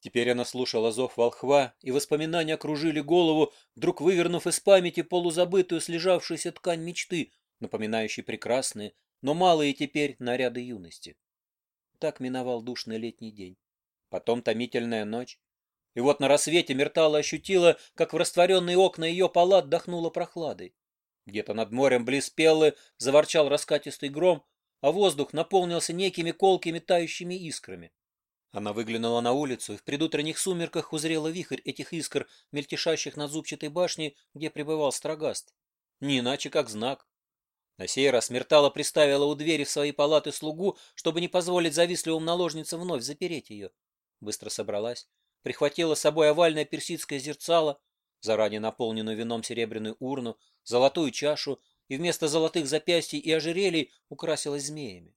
Теперь она слушала зов волхва, и воспоминания кружили голову, вдруг вывернув из памяти полузабытую слежавшуюся ткань мечты, напоминающей прекрасные, но малые теперь наряды юности. Так миновал душный летний день. Потом томительная ночь. И вот на рассвете Мертала ощутила, как в растворенные окна ее палат дохнуло прохладой. Где-то над морем близ Пеллы заворчал раскатистый гром, а воздух наполнился некими колкими тающими искрами. Она выглянула на улицу, и в предутренних сумерках узрела вихрь этих искр, мельтешащих на зубчатой башне, где пребывал Строгаст. Не иначе, как знак. На сей раз Мертала приставила у двери в свои палаты слугу, чтобы не позволить завистливым наложницам вновь запереть ее. Быстро собралась, прихватила с собой овальное персидское зерцало, заранее наполненную вином серебряную урну, золотую чашу, и вместо золотых запястий и ожерелий украсилась змеями.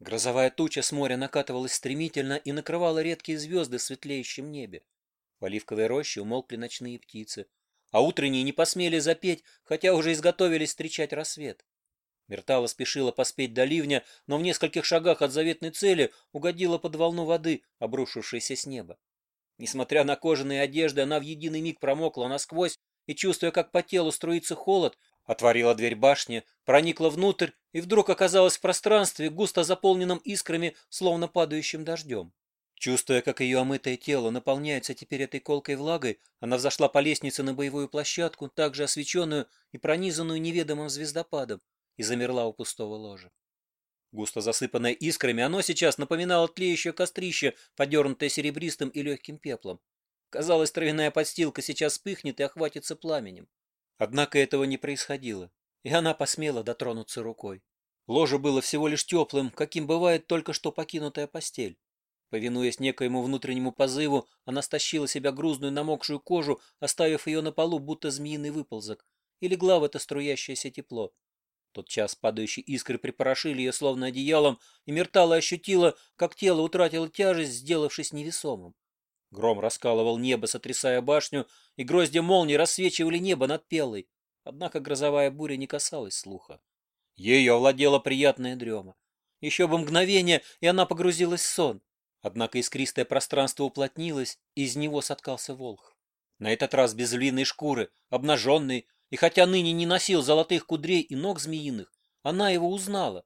Грозовая туча с моря накатывалась стремительно и накрывала редкие звезды в светлеющем небе. В оливковой роще умолкли ночные птицы, а утренние не посмели запеть, хотя уже изготовились встречать рассвет. Мертала спешила поспеть до ливня, но в нескольких шагах от заветной цели угодила под волну воды, обрушившейся с неба. Несмотря на кожаные одежды, она в единый миг промокла насквозь и, чувствуя, как по телу струится холод, отворила дверь башни, проникла внутрь и вдруг оказалась в пространстве, густо заполненном искрами, словно падающим дождем. Чувствуя, как ее омытое тело наполняется теперь этой колкой влагой, она взошла по лестнице на боевую площадку, также освещенную и пронизанную неведомым звездопадом, и замерла у пустого ложа. Густо засыпанное искрами, оно сейчас напоминало тлеющее кострище, подернутое серебристым и легким пеплом. Казалось, травяная подстилка сейчас вспыхнет и охватится пламенем. Однако этого не происходило и она посмела дотронуться рукой. Ложе было всего лишь теплым, каким бывает только что покинутая постель. Повинуясь некоему внутреннему позыву, она стащила себя грузную намокшую кожу, оставив ее на полу, будто змеиный выползок, и легла в это струящееся тепло. Тот час падающие искры припорошили ее словно одеялом, и Мертала ощутила, как тело утратило тяжесть, сделавшись невесомым. Гром раскалывал небо, сотрясая башню, и грозди молний рассвечивали небо над пелой. Однако грозовая буря не касалась слуха. Ее овладела приятная дрема. Еще бы мгновение, и она погрузилась в сон. Однако искристое пространство уплотнилось, и из него соткался волх. На этот раз без львиной шкуры, обнаженный, и хотя ныне не носил золотых кудрей и ног змеиных, она его узнала.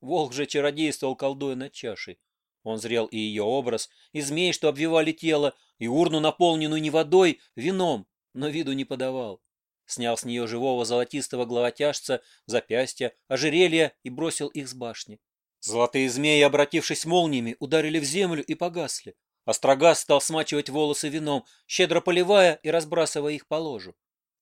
Волх же чародействовал, колдуя над чашей. Он зрел и ее образ, и змей, что обвивали тело, и урну, наполненную не водой, вином, но виду не подавал. Снял с нее живого золотистого главотяжца, запястья, ожерелья и бросил их с башни. Золотые змеи, обратившись молниями, ударили в землю и погасли. Острогаз стал смачивать волосы вином, щедро поливая и разбрасывая их по ложу.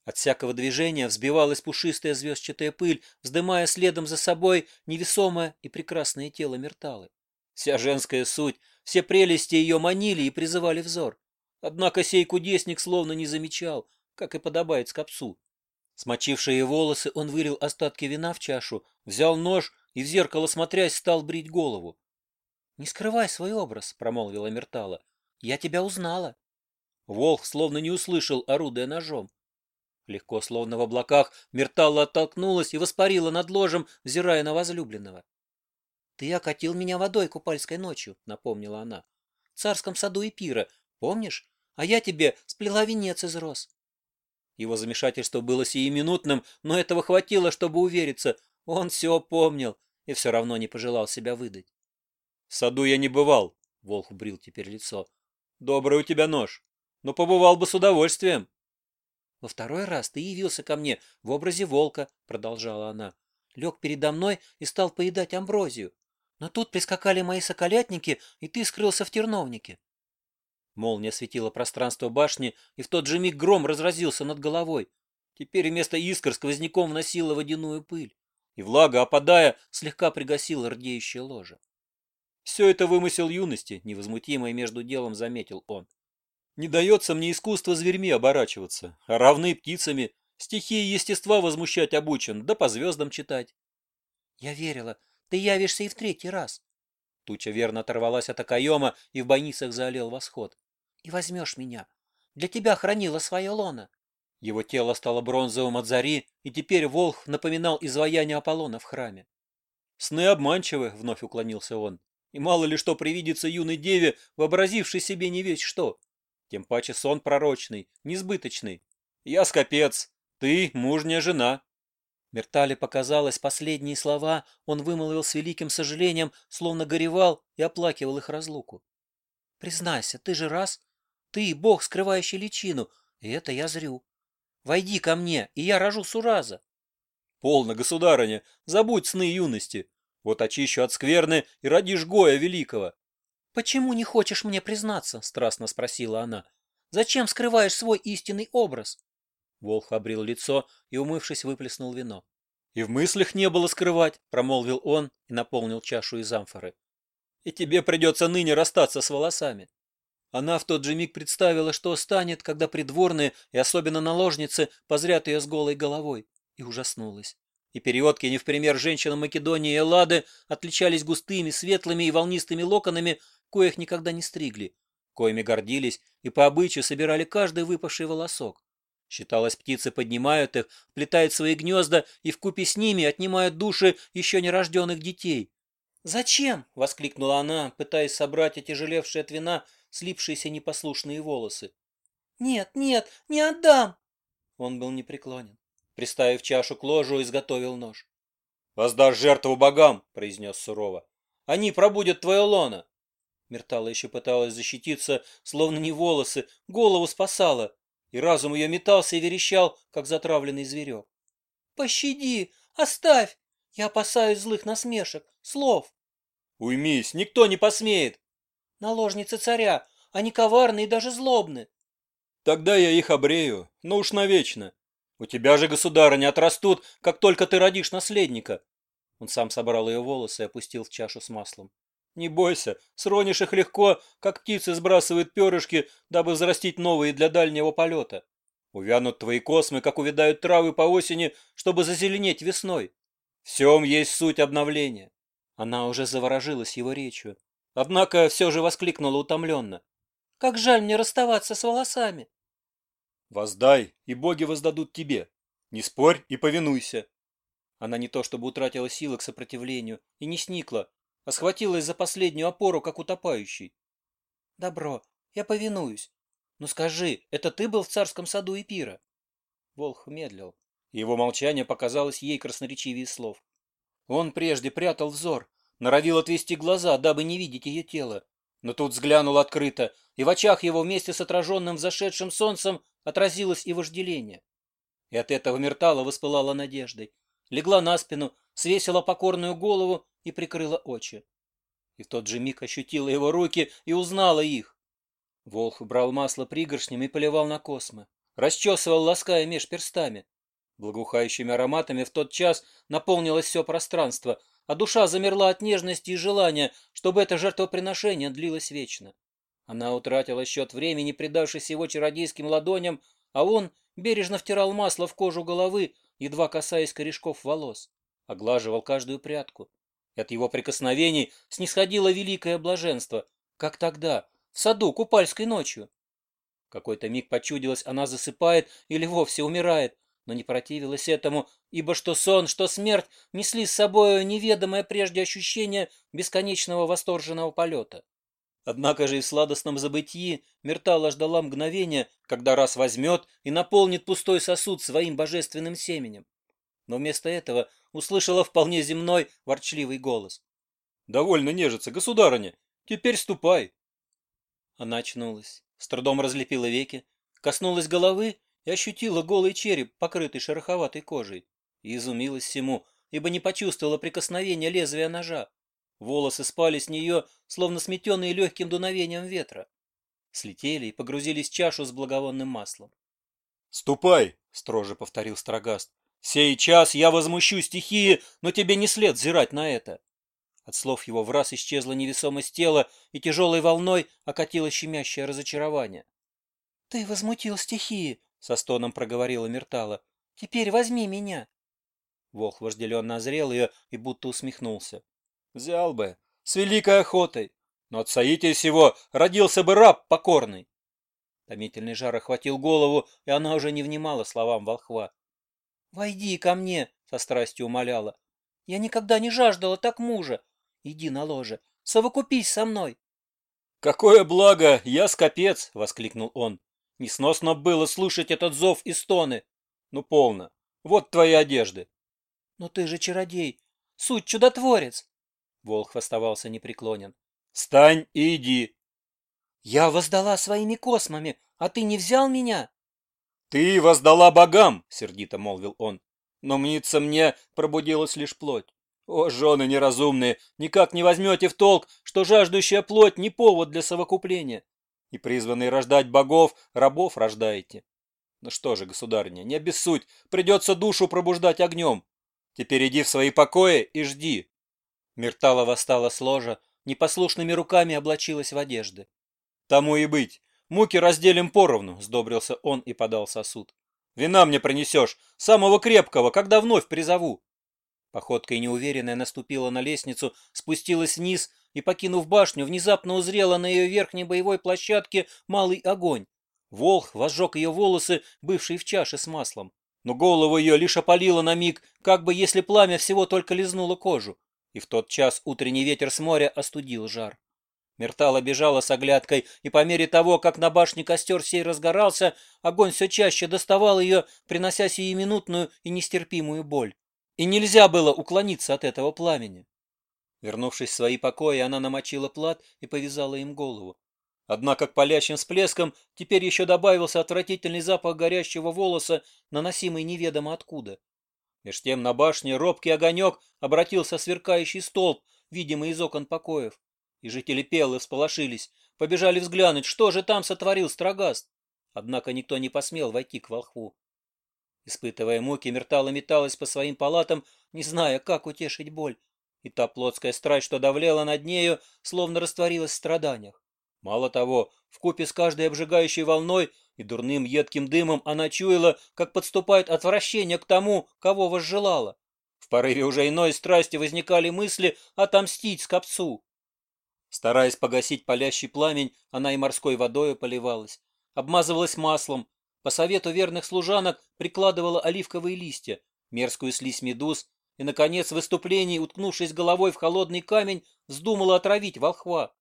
От всякого движения взбивалась пушистая звездчатая пыль, вздымая следом за собой невесомое и прекрасное тело Мерталы. Вся женская суть, все прелести ее манили и призывали взор. Однако сей кудесник словно не замечал, как и подобает скопсу. Смочившие волосы, он вылил остатки вина в чашу, взял нож и в зеркало смотрясь стал брить голову. — Не скрывай свой образ, — промолвила Мертала. — Я тебя узнала. Волх словно не услышал, орудуя ножом. Легко, словно в облаках, Мерталла оттолкнулась и воспарила над ложем, взирая на возлюбленного. — Ты окатил меня водой купальской ночью, — напомнила она. — В царском саду и пира, помнишь? А я тебе сплела венец из роз. Его замешательство было сиюминутным, но этого хватило, чтобы увериться. Он все помнил и все равно не пожелал себя выдать. — В саду я не бывал, — Волх брил теперь лицо. — Добрый у тебя нож, но побывал бы с удовольствием. — Во второй раз ты явился ко мне в образе волка, — продолжала она. Лег передо мной и стал поедать амброзию. Но тут прискакали мои соколятники, и ты скрылся в терновнике. Молния осветила пространство башни, и в тот же миг гром разразился над головой. Теперь вместо искр сквозняком вносила водяную пыль, и влага, опадая, слегка пригасила рдеющее ложе. Все это вымысел юности, невозмутимо и между делом заметил он. Не дается мне искусство зверьми оборачиваться, а равны птицами, стихии естества возмущать обучен, да по звездам читать. Я верила, ты явишься и в третий раз. Туча верно оторвалась от окоема, и в бойницах заолел восход и возьмешь меня. Для тебя хранила свое лоно». Его тело стало бронзовым от зари, и теперь волх напоминал изваяние Аполлона в храме. «Сны обманчивы», — вновь уклонился он. «И мало ли что привидится юной деве, вообразившей себе не весь что. Тем паче сон пророчный, несбыточный. Я скопец, ты мужняя жена». Мертале показалось, последние слова он вымолвил с великим сожалением, словно горевал и оплакивал их разлуку. «Признайся, ты же раз ты — бог, скрывающий личину, и это я зрю. Войди ко мне, и я рожу Сураза. Полно, государыня, забудь сны юности. Вот очищу от скверны и родишь Гоя Великого. Почему не хочешь мне признаться? — страстно спросила она. Зачем скрываешь свой истинный образ? Волх обрил лицо и, умывшись, выплеснул вино. — И в мыслях не было скрывать, — промолвил он и наполнил чашу из амфоры. — И тебе придется ныне расстаться с волосами. Она в тот же миг представила, что станет, когда придворные, и особенно наложницы, позрят ее с голой головой, и ужаснулась. И периодки, не в пример женщинам Македонии и Эллады, отличались густыми, светлыми и волнистыми локонами, коих никогда не стригли, коими гордились и по обычаю собирали каждый выпавший волосок. Считалось, птицы поднимают их, вплетают свои гнезда и вкупе с ними отнимают души еще нерожденных детей. «Зачем?» — воскликнула она, пытаясь собрать отяжелевшие от вина слипшиеся непослушные волосы. «Нет, нет, не отдам!» Он был непреклонен. Приставив чашу к ложу, изготовил нож. «Воздашь жертву богам!» — произнес сурово. «Они пробудят твое лоно!» Мертала еще пыталась защититься, словно не волосы, голову спасала, и разум ее метался и верещал, как затравленный зверек. «Пощади! Оставь! Я опасаюсь злых насмешек, слов!» «Уймись! Никто не посмеет!» наложницы царя. Они коварны и даже злобны. Тогда я их обрею, но уж навечно. У тебя же, государыня, отрастут, как только ты родишь наследника. Он сам собрал ее волосы и опустил в чашу с маслом. Не бойся, сронишь их легко, как птицы сбрасывают перышки, дабы взрастить новые для дальнего полета. Увянут твои космы, как увядают травы по осени, чтобы зазеленеть весной. Всем есть суть обновления. Она уже заворожилась его речью. Однако все же воскликнула утомленно. «Как жаль мне расставаться с волосами!» «Воздай, и боги воздадут тебе. Не спорь и повинуйся!» Она не то чтобы утратила силы к сопротивлению и не сникла, а схватилась за последнюю опору, как утопающий. «Добро, я повинуюсь. Но скажи, это ты был в царском саду Эпира?» Волх медлил, и его молчание показалось ей красноречивее слов. Он прежде прятал взор, норовил отвести глаза, дабы не видеть ее тело. Но тут взглянул открыто, и в очах его вместе с отраженным взошедшим солнцем отразилось и вожделение. И от этого Мертала воспылала надеждой. Легла на спину, свесила покорную голову и прикрыла очи. И в тот же миг ощутила его руки и узнала их. Волх брал масло пригоршнем и поливал на космы, Расчесывал, лаская меж перстами. Благоухающими ароматами в тот час наполнилось все пространство — а душа замерла от нежности и желания, чтобы это жертвоприношение длилось вечно. Она утратила счет времени, предавшись его чародейским ладоням, а он бережно втирал масло в кожу головы, едва касаясь корешков волос, оглаживал каждую прядку. От его прикосновений снисходило великое блаженство, как тогда, в саду купальской ночью. Какой-то миг почудилось, она засыпает или вовсе умирает, но не противилась этому, ибо что сон, что смерть несли с собою неведомое прежде ощущение бесконечного восторженного полета. Однако же и в сладостном забытии Мертала ждала мгновения, когда раз возьмет и наполнит пустой сосуд своим божественным семенем. Но вместо этого услышала вполне земной ворчливый голос. «Довольно нежиться, государыня! Теперь ступай!» Она очнулась, с трудом разлепила веки, коснулась головы и ощутила голый череп, покрытый шероховатой кожей, и изумилась всему, ибо не почувствовала прикосновения лезвия ножа. Волосы спали с нее, словно сметенные легким дуновением ветра. Слетели и погрузились в чашу с благовонным маслом. «Ступай!» — строже повторил Строгаст. «Сей час я возмущу стихии, но тебе не след зирать на это!» От слов его в раз исчезла невесомость тела, и тяжелой волной окатило щемящее разочарование. «Ты возмутил стихии!» со стоном проговорила Мертала. «Теперь возьми меня!» Волх вожделенно озрел ее и будто усмехнулся. «Взял бы! С великой охотой! Но от соитись его родился бы раб покорный!» Томительный жар охватил голову, и она уже не внимала словам волхва. «Войди ко мне!» — со страстью умоляла. «Я никогда не жаждала так мужа! Иди на ложе, совокупись со мной!» «Какое благо! Я скопец!» — воскликнул он. Несносно было слушать этот зов и стоны. Ну, полно. Вот твои одежды. Но ты же чародей. Суть чудотворец. Волх оставался непреклонен. Встань и иди. Я воздала своими космами, а ты не взял меня? Ты воздала богам, сердито молвил он. Но мнится мне пробудилась лишь плоть. О, жены неразумные, никак не возьмете в толк, что жаждущая плоть не повод для совокупления и призванные рождать богов, рабов рождаете. Ну что же, государыня, не обессудь, придется душу пробуждать огнем. Теперь иди в свои покои и жди. Миртала восстала с ложа, непослушными руками облачилась в одежды. Тому и быть, муки разделим поровну, сдобрился он и подал сосуд. Вина мне принесешь, самого крепкого, когда вновь призову. Походкой неуверенная наступила на лестницу, спустилась вниз и, покинув башню, внезапно узрела на ее верхней боевой площадке малый огонь. Волх возжег ее волосы, бывшие в чаше с маслом. Но голову ее лишь опалило на миг, как бы если пламя всего только лизнуло кожу. И в тот час утренний ветер с моря остудил жар. Мертала бежала с оглядкой, и по мере того, как на башне костер сей разгорался, огонь все чаще доставал ее, принося сиюминутную и нестерпимую боль и нельзя было уклониться от этого пламени. Вернувшись в свои покои, она намочила плат и повязала им голову. Однако к палящим всплескам теперь еще добавился отвратительный запах горящего волоса, наносимый неведомо откуда. Меж тем на башне робкий огонек обратился сверкающий столб, видимый из окон покоев. И жители Пелы всполошились, побежали взглянуть, что же там сотворил Строгаст. Однако никто не посмел войти к волхву. Испытывая муки, Мертала металась по своим палатам, не зная, как утешить боль. И та плотская страсть, что давлела над нею, словно растворилась в страданиях. Мало того, в купе с каждой обжигающей волной и дурным едким дымом она чуяла, как подступает отвращение к тому, кого возжелала. В порыве уже иной страсти возникали мысли отомстить скопцу. Стараясь погасить палящий пламень, она и морской водою поливалась, обмазывалась маслом, по совету верных служанок прикладывала оливковые листья, мерзкую слизь медуз, и, наконец, в выступлении, уткнувшись головой в холодный камень, вздумала отравить волхва.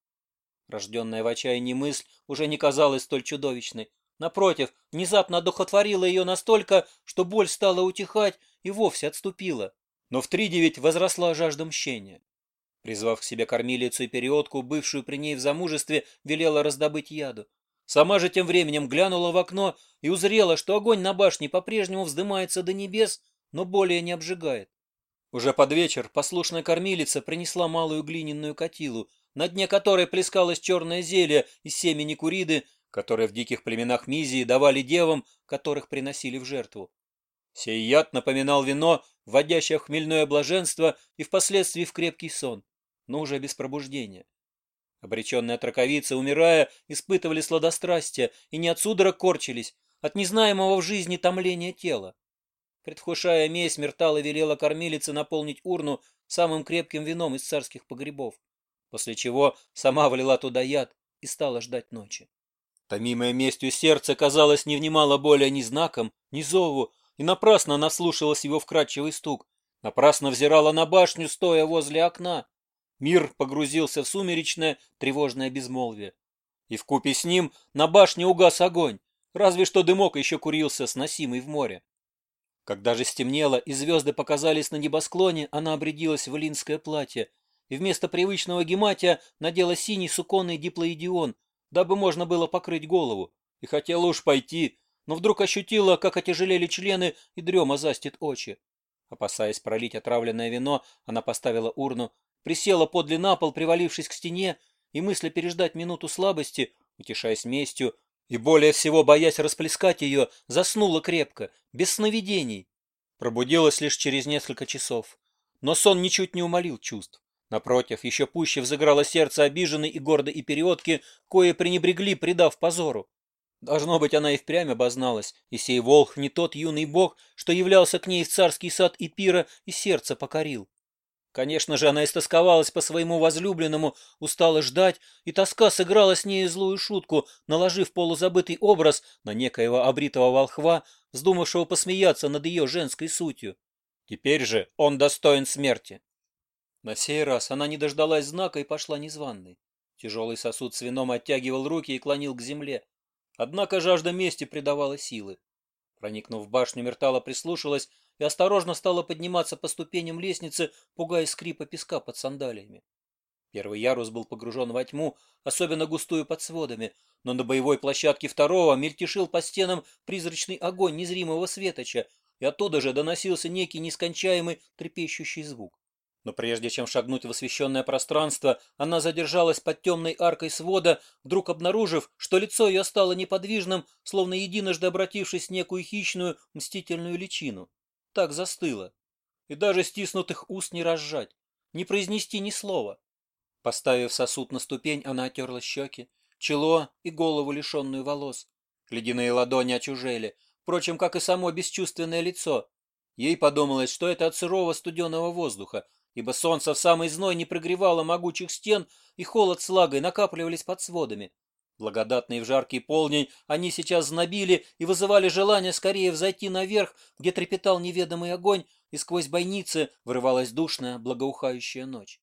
Рожденная в отчаянии мысль уже не казалась столь чудовищной. Напротив, внезапно одухотворила ее настолько, что боль стала утихать и вовсе отступила. Но в тридевять возросла жажда мщения. Призвав к себе кормилицу и периодку, бывшую при ней в замужестве, велела раздобыть яду. Сама же тем временем глянула в окно и узрела, что огонь на башне по-прежнему вздымается до небес, но более не обжигает. Уже под вечер послушная кормилица принесла малую глиняную котилу, на дне которой плескалось черное зелье из семени куриды, которое в диких племенах Мизии давали девам, которых приносили в жертву. Сей яд напоминал вино, вводящее в хмельное блаженство и впоследствии в крепкий сон, но уже без пробуждения. Обреченные отраковицы, умирая, испытывали сладострастие и не от судорог корчились, от незнаемого в жизни томления тела. Предвкушая месть, Мертала велела кормилице наполнить урну самым крепким вином из царских погребов, после чего сама влила туда яд и стала ждать ночи. Томимое местью сердце, казалось, не внимало более ни знаком, ни зову, и напрасно она слушалась его вкрадчивый стук, напрасно взирала на башню, стоя возле окна. Мир погрузился в сумеречное, тревожное безмолвие. И вкупе с ним на башне угас огонь, разве что дымок еще курился, сносимый в море. Когда же стемнело и звезды показались на небосклоне, она обрядилась в линское платье и вместо привычного гематия надела синий суконный диплоидион, дабы можно было покрыть голову, и хотела уж пойти, но вдруг ощутила, как отяжелели члены, и дрема застит очи. Опасаясь пролить отравленное вино, она поставила урну присела подле на пол, привалившись к стене, и мысля переждать минуту слабости, утешаясь местью, и более всего боясь расплескать ее, заснула крепко, без сновидений. Пробудилась лишь через несколько часов. Но сон ничуть не умолил чувств. Напротив, еще пуще взыграло сердце обиженной и гордой и периодки, кое пренебрегли, придав позору. Должно быть, она и впрямь обозналась, и сей волх не тот юный бог, что являлся к ней в царский сад и пира, и сердце покорил. Конечно же, она истосковалась по своему возлюбленному, устала ждать, и тоска сыграла с ней злую шутку, наложив полузабытый образ на некоего обритого волхва, вздумавшего посмеяться над ее женской сутью. Теперь же он достоин смерти. На сей раз она не дождалась знака и пошла незваной. Тяжелый сосуд с вином оттягивал руки и клонил к земле. Однако жажда мести придавала силы. Проникнув в башню, Мертала прислушалась и осторожно стала подниматься по ступеням лестницы, пугая скрипа песка под сандалиями. Первый ярус был погружен во тьму, особенно густую под сводами, но на боевой площадке второго мельтешил по стенам призрачный огонь незримого светоча, и оттуда же доносился некий нескончаемый трепещущий звук. Но прежде чем шагнуть в освещенное пространство, она задержалась под темной аркой свода, вдруг обнаружив, что лицо ее стало неподвижным, словно единожды обратившись в некую хищную, мстительную личину так застыла. И даже стиснутых уст не разжать, не произнести ни слова. Поставив сосуд на ступень, она отерла щеки, чело и голову, лишенную волос. Ледяные ладони очужели, впрочем, как и само бесчувственное лицо. Ей подумалось, что это от сырого студеного воздуха, ибо солнце в самый зной не прогревало могучих стен, и холод с лагой накапливались под сводами благодатный в жаркий полдень они сейчас знобили и вызывали желание скорее взойти наверх, где трепетал неведомый огонь, и сквозь бойницы вырывалась душная, благоухающая ночь.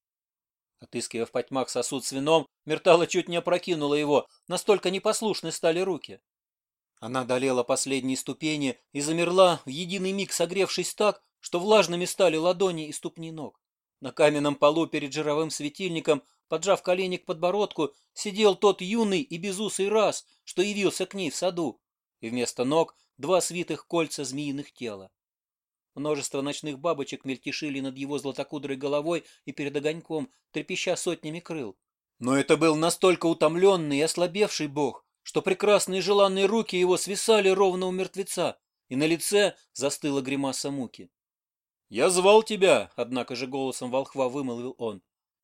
Отыскивая в потьмах сосуд с вином, Мертала чуть не опрокинула его, настолько непослушны стали руки. Она долела последние ступени и замерла, в единый миг согревшись так, что влажными стали ладони и ступни ног. На каменном полу перед жировым светильником Поджав колени к подбородку, сидел тот юный и безусый раз, что явился к ней в саду, и вместо ног два свитых кольца змеиных тела. Множество ночных бабочек мельтешили над его златокудрой головой и перед огоньком, трепеща сотнями крыл. Но это был настолько утомленный и ослабевший бог, что прекрасные желанные руки его свисали ровно у мертвеца, и на лице застыла гримаса муки. «Я звал тебя», — однако же голосом волхва вымолвил он.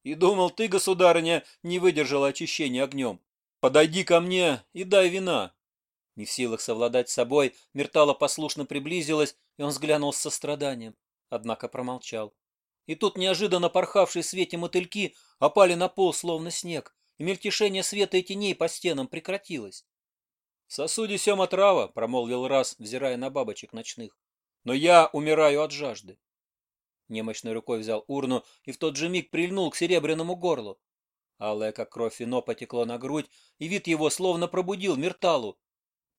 И думал, ты, государыня, не выдержала очищения огнем. Подойди ко мне и дай вина. Не в силах совладать собой, Мертала послушно приблизилась, и он взглянул с состраданием, однако промолчал. И тут неожиданно порхавшие в свете мотыльки опали на пол, словно снег, и мельтешение света и теней по стенам прекратилось. — В сосуде сема трава, — промолвил раз, взирая на бабочек ночных, — но я умираю от жажды. Немощной рукой взял урну и в тот же миг прильнул к серебряному горлу. Алая, как кровь вино, потекло на грудь, и вид его словно пробудил мерталу.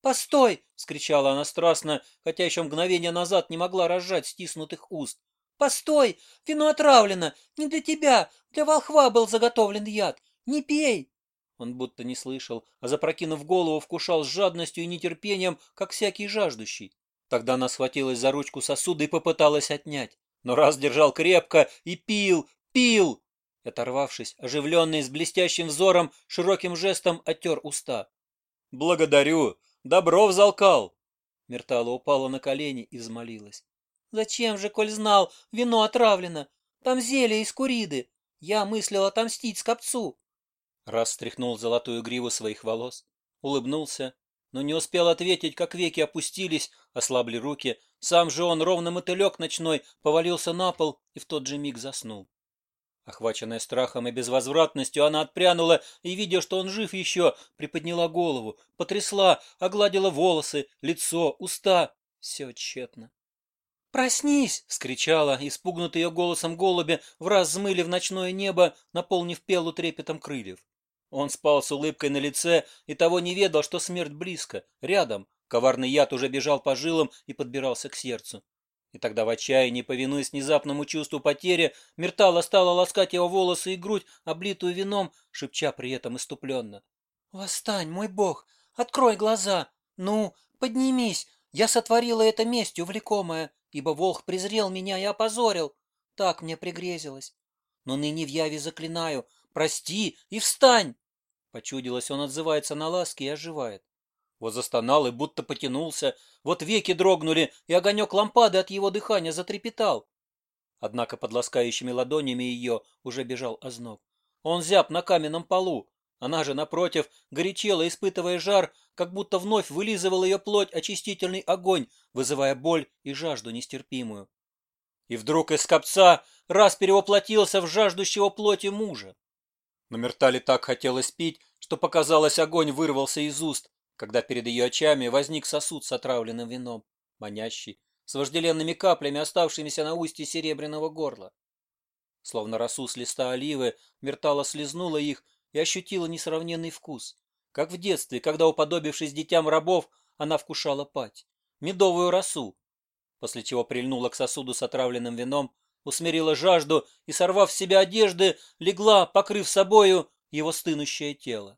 «Постой!» — вскричала она страстно, хотя еще мгновение назад не могла разжать стиснутых уст. «Постой! Вино отравлено! Не для тебя! Для волхва был заготовлен яд! Не пей!» Он будто не слышал, а запрокинув голову, вкушал с жадностью и нетерпением, как всякий жаждущий. Тогда она схватилась за ручку сосуда и попыталась отнять но раз держал крепко и пил, пил. Оторвавшись, оживленный с блестящим взором, широким жестом оттер уста. «Благодарю! Добро взалкал!» Мертала упала на колени и взмолилась. «Зачем же, коль знал, вино отравлено? Там зелье из куриды. Я мыслил отомстить скопцу». Раз стряхнул золотую гриву своих волос, улыбнулся, но не успел ответить, как веки опустились, ослабли руки, сам же он, ровно мотылек ночной, повалился на пол и в тот же миг заснул. Охваченная страхом и безвозвратностью, она отпрянула и, видя, что он жив еще, приподняла голову, потрясла, огладила волосы, лицо, уста. Все тщетно. «Проснись!» — скричала, испугнутый ее голосом голуби, враз взмыли в ночное небо, наполнив пелу трепетом крыльев. Он спал с улыбкой на лице и того не ведал, что смерть близко, рядом, Коварный яд уже бежал по жилам и подбирался к сердцу. И тогда в отчаянии, повинуясь внезапному чувству потери, Мертала стала ласкать его волосы и грудь, облитую вином, шепча при этом иступленно. «Восстань, мой бог! Открой глаза! Ну, поднимись! Я сотворила это местью влекомое, ибо Волх презрел меня и опозорил. Так мне пригрезилось. Но ныне в яве заклинаю, прости и встань!» Почудилось, он отзывается на ласки и оживает. Вот застонал и будто потянулся, вот веки дрогнули, и огонек лампады от его дыхания затрепетал. Однако под ласкающими ладонями ее уже бежал озноб. Он зяб на каменном полу. Она же, напротив, горячела, испытывая жар, как будто вновь вылизывал ее плоть очистительный огонь, вызывая боль и жажду нестерпимую. И вдруг из копца раз перевоплотился в жаждущего плоти мужа. Но Мертали так хотелось пить, что, показалось, огонь вырвался из уст когда перед ее очами возник сосуд с отравленным вином, манящий, с вожделенными каплями, оставшимися на устье серебряного горла. Словно росу с листа оливы, Мертала слезнула их и ощутила несравненный вкус, как в детстве, когда, уподобившись детям рабов, она вкушала пать, медовую росу, после чего прильнула к сосуду с отравленным вином, усмирила жажду и, сорвав с себя одежды, легла, покрыв собою его стынущее тело.